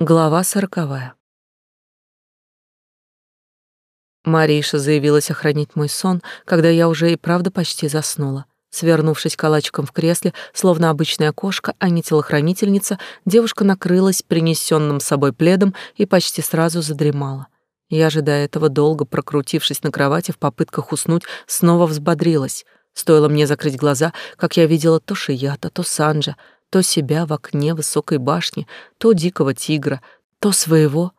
Глава сороковая. Мариша заявилась охранить мой сон, когда я уже и правда почти заснула. Свернувшись калачиком в кресле, словно обычная кошка, а не телохранительница, девушка накрылась принесенным с собой пледом и почти сразу задремала. Я же до этого, долго прокрутившись на кровати в попытках уснуть, снова взбодрилась. Стоило мне закрыть глаза, как я видела то Шията, то Санджа, то себя в окне высокой башни, то дикого тигра, то своего,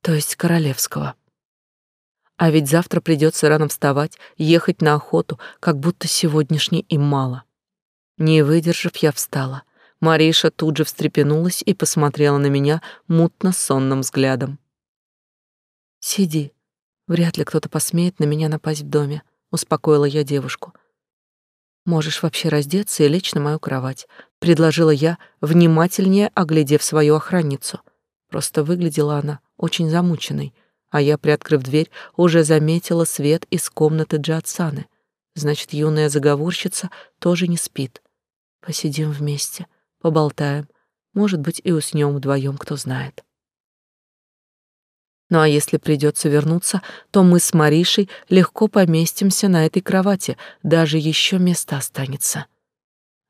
то есть королевского. А ведь завтра придется рано вставать, ехать на охоту, как будто сегодняшней им мало. Не выдержав, я встала. Мариша тут же встрепенулась и посмотрела на меня мутно-сонным взглядом. «Сиди. Вряд ли кто-то посмеет на меня напасть в доме», — успокоила я девушку. Можешь вообще раздеться и лечь на мою кровать, предложила я, внимательнее оглядев свою охранницу. Просто выглядела она очень замученной, а я, приоткрыв дверь, уже заметила свет из комнаты Джатсаны. Значит, юная заговорщица тоже не спит. Посидим вместе, поболтаем, может быть, и уснем вдвоем, кто знает. Ну а если придется вернуться, то мы с Маришей легко поместимся на этой кровати, даже еще места останется.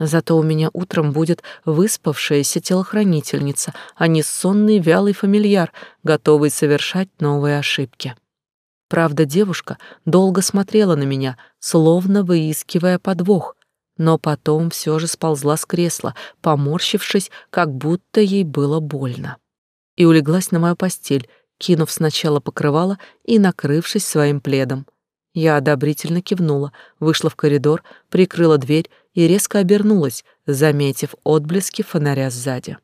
Зато у меня утром будет выспавшаяся телохранительница, а не сонный вялый фамильяр, готовый совершать новые ошибки. Правда, девушка долго смотрела на меня, словно выискивая подвох, но потом все же сползла с кресла, поморщившись, как будто ей было больно, и улеглась на мою постель, кинув сначала покрывало и накрывшись своим пледом. Я одобрительно кивнула, вышла в коридор, прикрыла дверь и резко обернулась, заметив отблески фонаря сзади.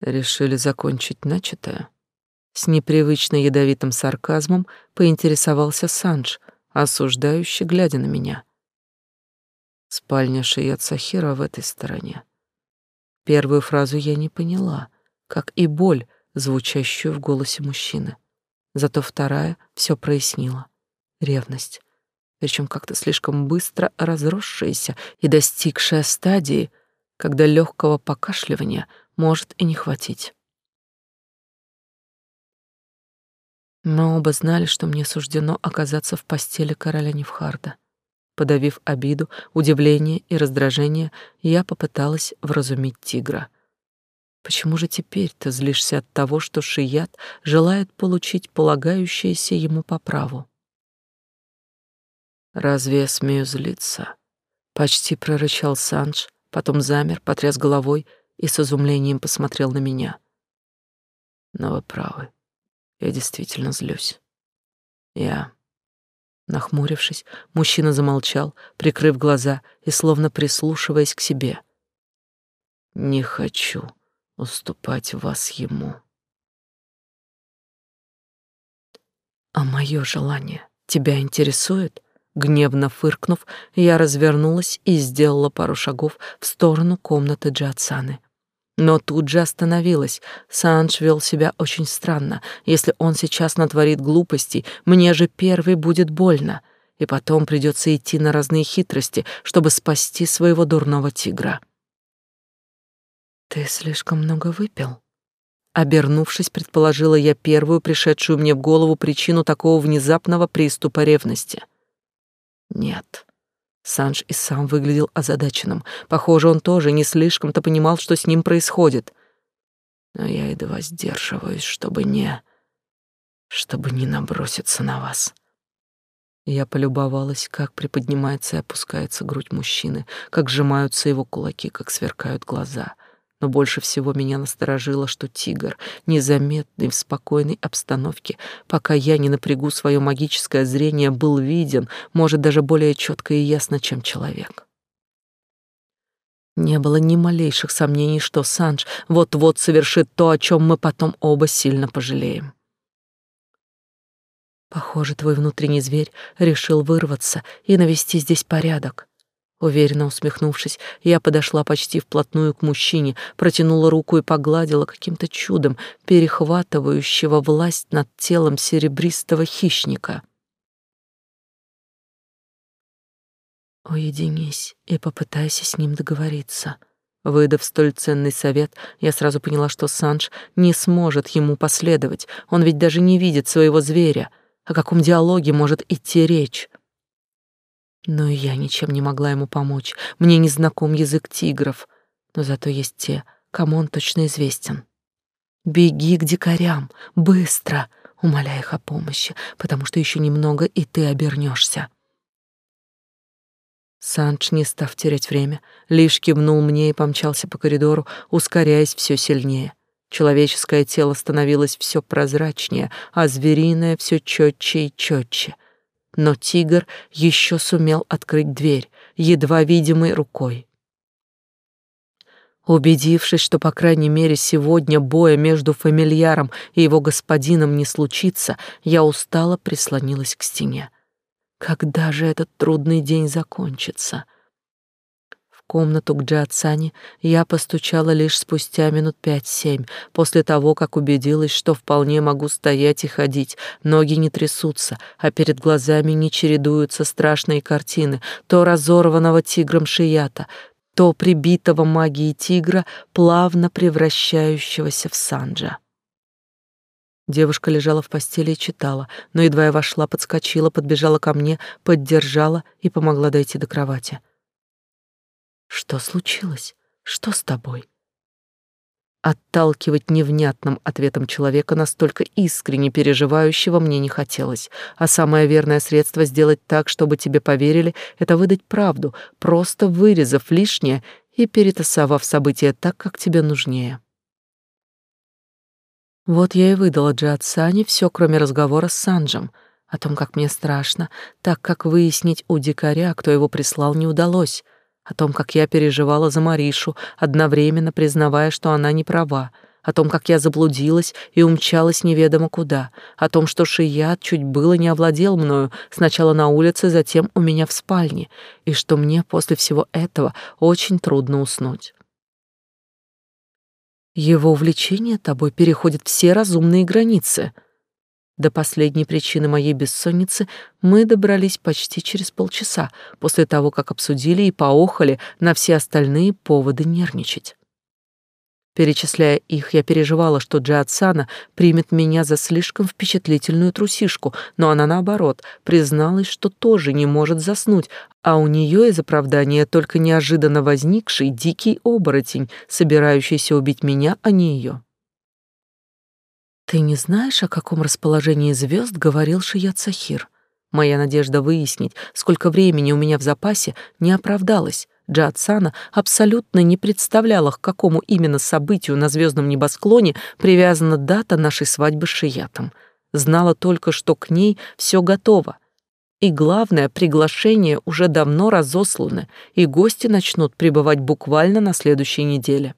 Решили закончить начатое? С непривычно ядовитым сарказмом поинтересовался Санж, осуждающий, глядя на меня. Спальня Шият Сахира в этой стороне. Первую фразу я не поняла, как и боль, звучащую в голосе мужчины. Зато вторая все прояснила. Ревность. Причем как-то слишком быстро разросшаяся и достигшая стадии, когда легкого покашливания может и не хватить. Мы оба знали, что мне суждено оказаться в постели короля Невхарда. Подавив обиду, удивление и раздражение, я попыталась вразумить тигра. Почему же теперь ты злишься от того, что Шият желает получить полагающееся ему по праву? Разве я смею злиться? Почти прорычал Санж, потом замер, потряс головой и с изумлением посмотрел на меня. Но вы правы. Я действительно злюсь. Я Нахмурившись, мужчина замолчал, прикрыв глаза и словно прислушиваясь к себе. «Не хочу уступать вас ему». «А мое желание тебя интересует?» Гневно фыркнув, я развернулась и сделала пару шагов в сторону комнаты Джатсаны но тут же остановилась. Санж вел себя очень странно. Если он сейчас натворит глупостей, мне же первый будет больно, и потом придется идти на разные хитрости, чтобы спасти своего дурного тигра. «Ты слишком много выпил?» Обернувшись, предположила я первую пришедшую мне в голову причину такого внезапного приступа ревности. «Нет», Санж и сам выглядел озадаченным. Похоже, он тоже не слишком-то понимал, что с ним происходит. Но я едва сдерживаюсь, чтобы не... чтобы не наброситься на вас. Я полюбовалась, как приподнимается и опускается грудь мужчины, как сжимаются его кулаки, как сверкают глаза — но больше всего меня насторожило, что тигр, незаметный в спокойной обстановке, пока я не напрягу свое магическое зрение, был виден, может, даже более четко и ясно, чем человек. Не было ни малейших сомнений, что Санж вот-вот совершит то, о чем мы потом оба сильно пожалеем. Похоже, твой внутренний зверь решил вырваться и навести здесь порядок. Уверенно усмехнувшись, я подошла почти вплотную к мужчине, протянула руку и погладила каким-то чудом перехватывающего власть над телом серебристого хищника. Уединись и попытайся с ним договориться. Выдав столь ценный совет, я сразу поняла, что Санж не сможет ему последовать. Он ведь даже не видит своего зверя. О каком диалоге может идти речь? Но и я ничем не могла ему помочь. Мне не знаком язык тигров, но зато есть те, кому он точно известен. Беги к дикарям, быстро, умоляя их о помощи, потому что еще немного, и ты обернешься. Санч, не став терять время, лишь кивнул мне и помчался по коридору, ускоряясь все сильнее. Человеческое тело становилось все прозрачнее, а звериное все четче и четче. Но тигр еще сумел открыть дверь, едва видимой рукой. Убедившись, что, по крайней мере, сегодня боя между фамильяром и его господином не случится, я устало прислонилась к стене. Когда же этот трудный день закончится? Комнату к Джиатсани я постучала лишь спустя минут пять-семь, после того, как убедилась, что вполне могу стоять и ходить, ноги не трясутся, а перед глазами не чередуются страшные картины то разорванного тигром шията, то прибитого магией тигра, плавно превращающегося в Санджа. Девушка лежала в постели и читала, но едва я вошла, подскочила, подбежала ко мне, поддержала и помогла дойти до кровати. Что случилось? Что с тобой? Отталкивать невнятным ответом человека, настолько искренне переживающего, мне не хотелось. А самое верное средство сделать так, чтобы тебе поверили, это выдать правду, просто вырезав лишнее и перетасовав события так, как тебе нужнее. Вот я и выдала Джиатсане все, кроме разговора с Санджем, о том, как мне страшно, так как выяснить у дикаря, кто его прислал, не удалось, о том, как я переживала за Маришу, одновременно признавая, что она не права, о том, как я заблудилась и умчалась неведомо куда, о том, что Шият чуть было не овладел мною, сначала на улице, затем у меня в спальне, и что мне после всего этого очень трудно уснуть. Его увлечение тобой переходит все разумные границы. До последней причины моей бессонницы мы добрались почти через полчаса после того, как обсудили и поохали на все остальные поводы нервничать. Перечисляя их, я переживала, что Джиатсана примет меня за слишком впечатлительную трусишку, но она, наоборот, призналась, что тоже не может заснуть, а у нее из оправдания только неожиданно возникший дикий оборотень, собирающийся убить меня, а не ее. «Ты не знаешь, о каком расположении звезд говорил Шият Сахир?» Моя надежда выяснить, сколько времени у меня в запасе, не оправдалась. Джатсана абсолютно не представляла, к какому именно событию на звездном небосклоне привязана дата нашей свадьбы с Шиятом. Знала только, что к ней все готово. И главное, приглашения уже давно разосланы, и гости начнут прибывать буквально на следующей неделе.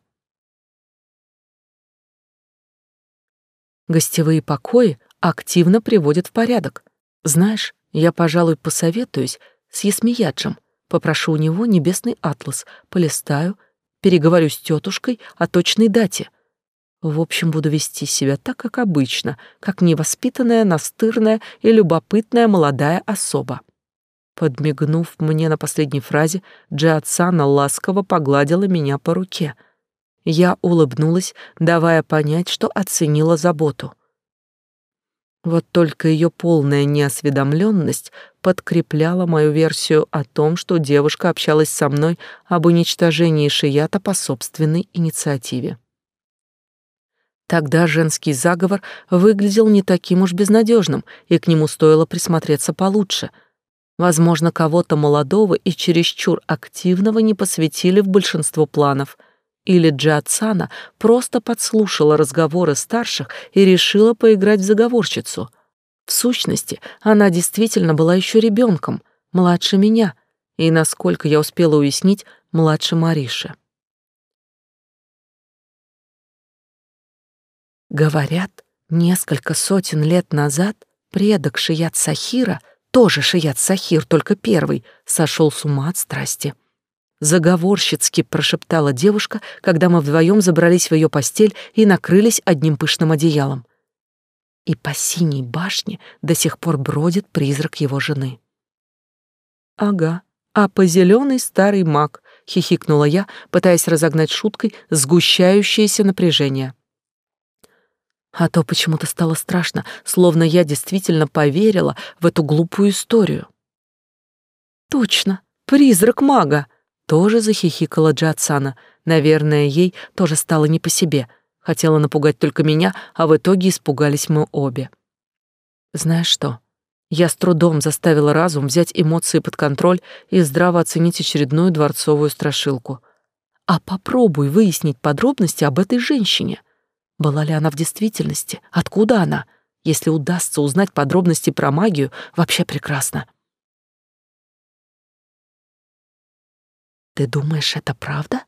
Гостевые покои активно приводят в порядок. Знаешь, я, пожалуй, посоветуюсь с Ясмияджем. Попрошу у него небесный атлас, полистаю, переговорю с тетушкой о точной дате. В общем, буду вести себя так, как обычно, как невоспитанная, настырная и любопытная молодая особа. Подмигнув мне на последней фразе, Джиатсана ласково погладила меня по руке. Я улыбнулась, давая понять, что оценила заботу. Вот только ее полная неосведомленность подкрепляла мою версию о том, что девушка общалась со мной об уничтожении Шията по собственной инициативе. Тогда женский заговор выглядел не таким уж безнадежным, и к нему стоило присмотреться получше. Возможно, кого-то молодого и чересчур активного не посвятили в большинство планов — или Джиатсана просто подслушала разговоры старших и решила поиграть в заговорщицу. В сущности, она действительно была еще ребенком, младше меня, и, насколько я успела уяснить, младше Мариши. Говорят, несколько сотен лет назад предок Шият Сахира, тоже Шият Сахир, только первый, сошел с ума от страсти заговорщицки прошептала девушка, когда мы вдвоем забрались в ее постель и накрылись одним пышным одеялом. И по синей башне до сих пор бродит призрак его жены. Ага, а по зеленый старый маг, — хихикнула я, пытаясь разогнать шуткой сгущающееся напряжение. А то почему-то стало страшно, словно я действительно поверила в эту глупую историю. «Точно, призрак мага!» — тоже захихикала Джатсана. Наверное, ей тоже стало не по себе. Хотела напугать только меня, а в итоге испугались мы обе. Знаешь что? Я с трудом заставила разум взять эмоции под контроль и здраво оценить очередную дворцовую страшилку. А попробуй выяснить подробности об этой женщине — была ли она в действительности? Откуда она? Если удастся узнать подробности про магию, вообще прекрасно. Ты думаешь, это правда?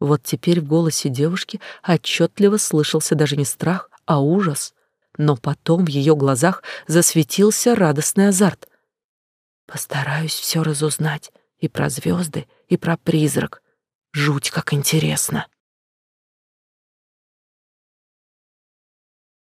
Вот теперь в голосе девушки отчетливо слышался даже не страх, а ужас. Но потом в ее глазах засветился радостный азарт. Постараюсь все разузнать и про звезды, и про призрак. Жуть, как интересно.